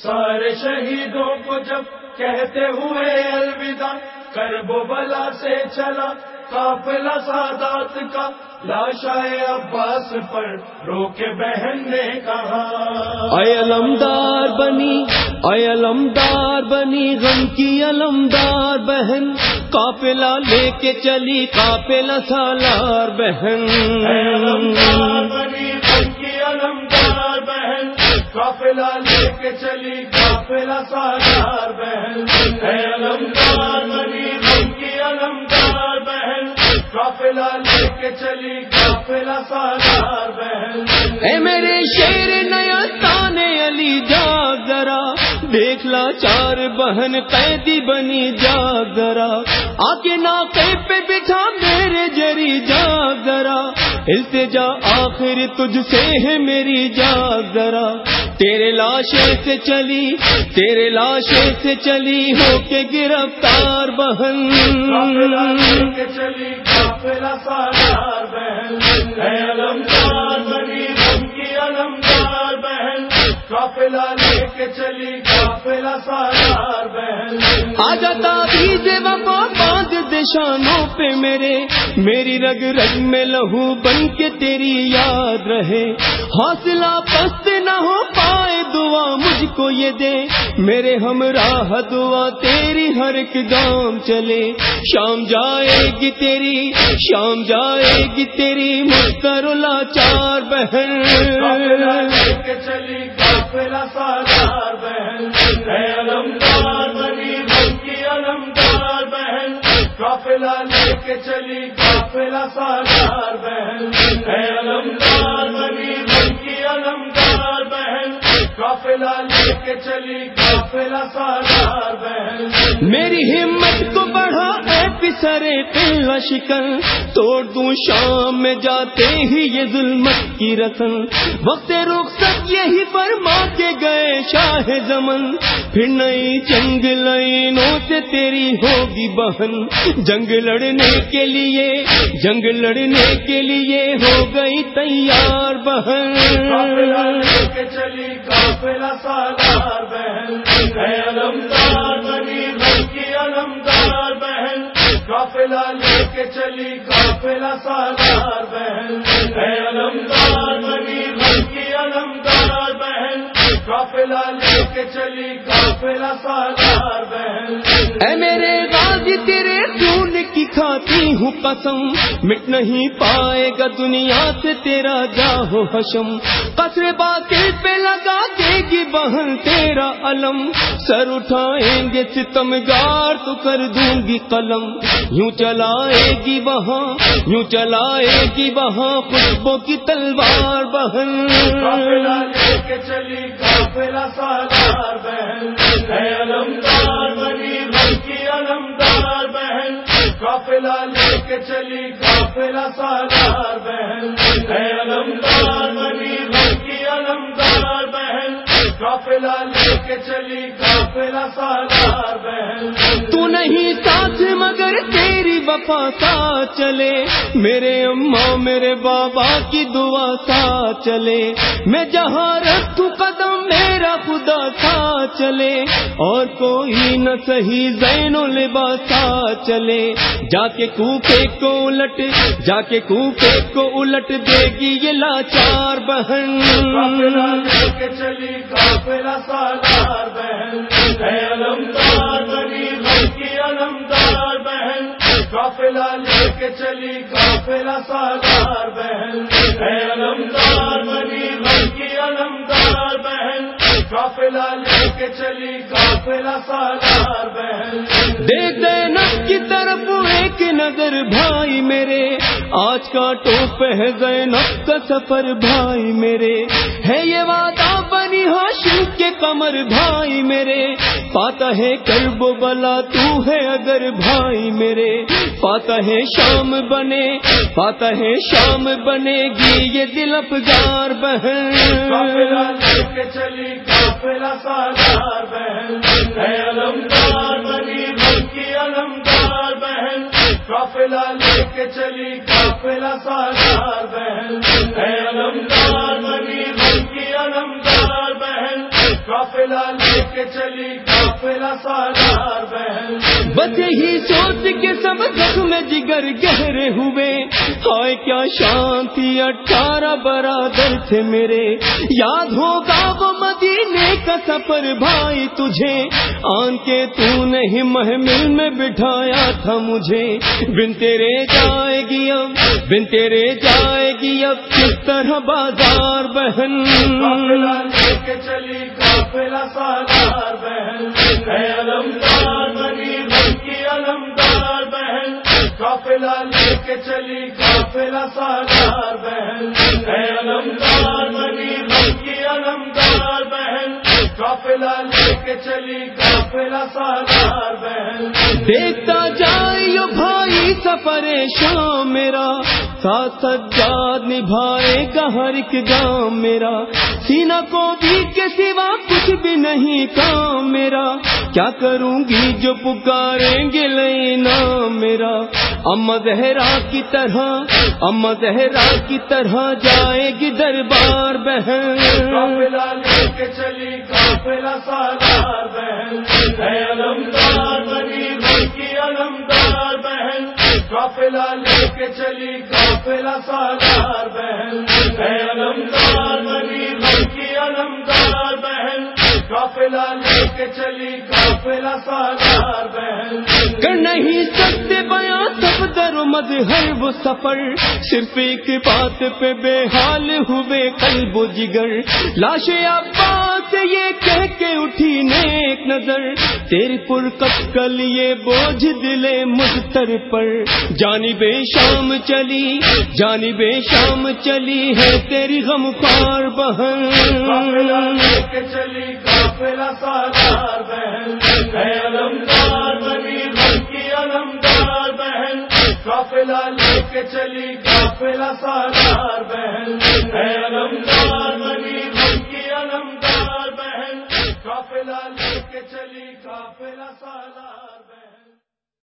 سارے شہیدوں کو جب کہتے ہوئے الوداع کرب و بلا سے چلا قافلہ سادات کا لاشائے عباس پر روکے بہن نے کہا۔ اے علمدار بنی اے علمدار بنی غم کی علمدار بہن قافلہ لے کے چلی قافلہ سالار بہن۔ اے علمدار بنی غم کی علمدار بہن قافلہ لے کے چلی قافلہ سالار بہن۔ اے علمدار بنی غم کی علمدار بہن۔ قافلہ لے کے چلی قافلہ سالار بہن۔ اے میرے شیر نیا تانے علی جاگ ذرا۔ دیکھ لا چار بہن قیدی بنی جاگ ذرا۔ آ کے ناقے پہ بٹھا میرے جری جاگ ذرا۔ التجا آخر تجھ سے ہے میری جاگ ذرا۔ تیرے لاشے سے چلی تیرے لاشے سے چلی ہو کے گرفتار بہن۔ چلی بہن۔ آ جاتا بیج پہ میرے، میری رگ رگ میں لہو بن کے تیری یاد رہے۔ حوصلہ پست نہ ہو پائے، دعا مجھ کو یہ دے۔ میرے ہمراہ دعا تیری ہر ایک گام چلے۔ شام جائے گی تیری، شام جائے گی تیری مستر لاچار بہن۔ چلی بہن۔ قافلہ لے کے چلی قافلہ سالار بہن۔ اے علمدار بنی کی علمدار بہن۔ قافلہ لے کے چلی قافلہ سالار بہن۔ میری ہمت کو بڑھا، اے پسرے پہلا شکن توڑ دوں شام میں، جاتے ہی یہ ظلمت کی رسم وقت رخصت یہی فرما کے گئے شاہ زمن۔ پھر نئی جنگ لائنوں سے تیری ہوگی بہن۔ جنگ لڑنے کے لیے، جنگ لڑنے کے لیے ہو گئی تیار بہن۔ لے کے چلی، قافلہ سالار بہن۔ اے علمدار بہن۔ قافلہ لے کے چلی، قافلہ سالار بہن۔ علمدار قافلہ لے کے چلی قافلہ سالار بہن اے میرے غازی، تیرے خون کی کھاتی ہوں قسم۔ مٹ نہیں پائے گا دنیا سے تیرا جاہو حشم۔ قصر باقی پہ لگا کے گی بہن تیرا علم سر اٹھائیں گے ستم گار تو کر دوں گی قلم یوں چلائے گی وہاں، یوں چلائے گی وہاں خوشبو کی تلوار بہن۔ چلی سالار بہن۔ علمدار بنی کی علمدار بہن۔ قافلہ لے کے چلی، قافلہ سالار بہن۔ قافلہ لے کے چلی قافلہ سالار بہن تو نہیں ساتھ مگر تیری وفا ساتھ چلے۔ میرے اماں میرے بابا کی دعا ساتھ چلے۔ میں جہاں رکھوں قدم میرا خدا ساتھ چلے۔ اور کوئی نہ صحیح زین و لباس ساتھ چلے۔ جا کے کوپے کو الٹ جا کے کوپے کو الٹ دے گی یہ لاچار بہن۔ چلی قافلہ سالار بہن، اے علمدار بنی غم کی علمدار بہن قافلہ لے کے چلی قافلہ سالار بہن۔ اے علمدار بنی غم کی علمدار بہن قافلہ لے کے چلی قافلہ سالار بہن۔ دیکھ زینب کی طرف ایک نظر بھائی میرے آج کا ٹوپ ہے زینب کا سفر بھائی میرے ہے یہ وعدہ بنی ہاشم کے کمر بھائی میرے پاتا ہے کرب و بلا تو ہے اگر بھائی میرے پاتا ہے شام بنے پاتا ہے شام بنے گی یہ دل افگار بہن چلی بہن قافلہ لے کے چلی، قافلہ سالار بہن۔ ہے علمدار بنی کی علمدار بہن۔ قافلہ لے کے چلی، قافلہ سالار بچے ہی سوچ کے سب زخم جگر گہرے ہوئے۔ ہائے کیا شانتی اٹھارہ برادر تھے میرے۔ یاد ہوگا وہ مدینے کا سفر بھائی تجھے۔ آن کے تو نہیں محمل میں بٹھایا تھا مجھے۔ بن تیرے جائے گی اب، بن تیرے جائے گی اب۔ کس طرح بازار بہن۔ چلی بہن۔ علمدار بہن قافلہ لے کے چلی قافلہ سالار بہن۔ اے علمدار بنی مکی علمدار چلی قافلہ دیکھتا جائیو بھائی سفر شام میرا ساتھ سجاد نبھائے گا ہر ایک گام میرا۔ سینا کو بھی کے سوا کچھ بھی نہیں کام میرا۔ کیا کروں گی جو پکاریں گے لینا میرا۔ اما زہرا کی طرح اما زہرا کی طرح جائے گی دربار بہن۔ لے کے چلی بہن بہن۔ کے چلی بہن کے چلی بہن۔ نہیں سکتے بیاں سب در مد وہ سفر۔ صرف ایک بات پہ بے حال ہوئے قلب و جگر۔ لاشیں آپ سے یہ کہہ کے اٹھی نیک نظر۔ تیری پر کب کل یہ بوجھ دلے مستر پر۔ جانی بے شام چلی، جانب شام چلی ہے تیری غم پار بہن۔ چلی قافلہ پلا کے بہن۔ ہے علمدار منی فلا